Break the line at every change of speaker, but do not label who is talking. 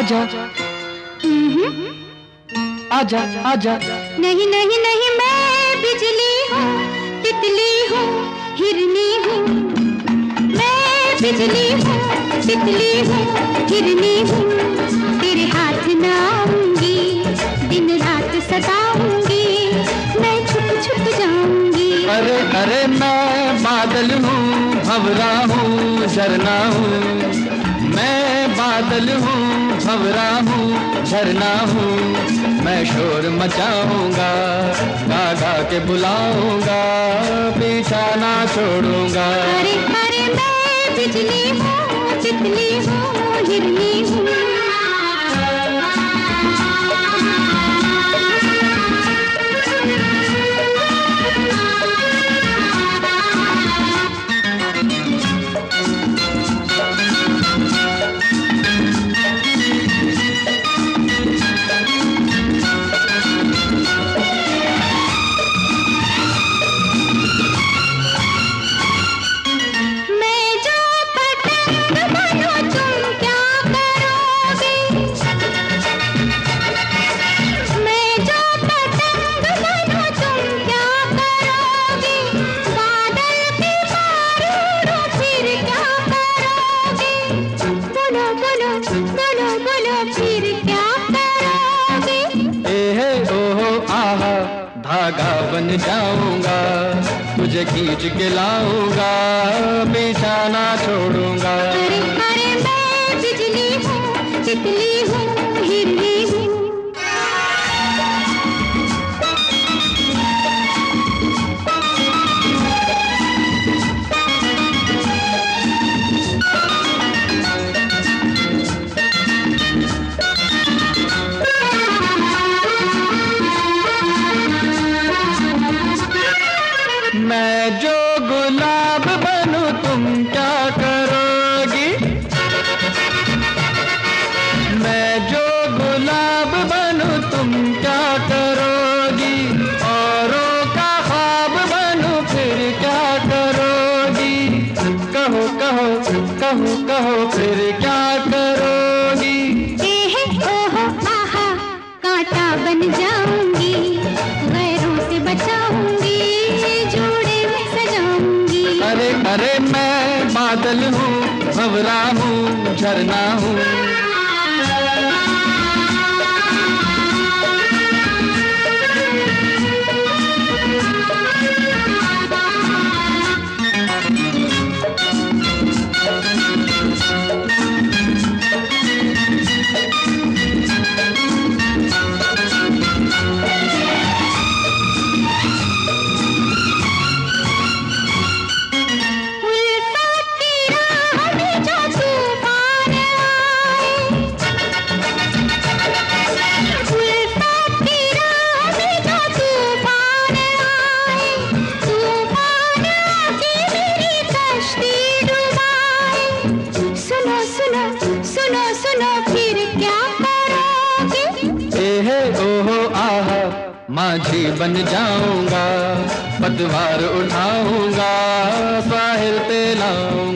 आजा। आजा आजा।
नहीं नहीं नहीं मैं बिजली हूँ तितली हूँ हिरनी हूँ। मैं बिजली हूँ तितली हूँ हिरनी हूँ। तेरे हाथ न आऊँगी दिन रात सताऊँगी मैं छुप छुप जाऊँगी।
अरे अरे मैं बादल हूँ भवरा हूँ झरना हूँ। मैं बादल हूँ, खबरा हूँ, झरना हूँ, मैं शोर मचाऊँगा गा गा के बुलाऊँगा, पीछा ना छोड़ूँगा।
अरे अरे मैं बिजली हूँ, जितनी हूँ हिरनी
धागा बन जाऊँगा तुझे खींच के लाऊँगा, पीछा ना छोड़ूँगा।
अरे अरे मैं बिजली हूँ
जो गुलाब बनूं तुम क्या करोगी? मैं जो गुलाब बनूं तुम क्या करोगी? औरों का ख्वाब बनूं फिर क्या करोगी? कहो कहो कहो कहो, फिर क्या करोगी? बादल हूँ हूँ झरना हूँ। माझी बन जाऊँगा पतवार उठाऊँगा साहिल पे लाऊँगा।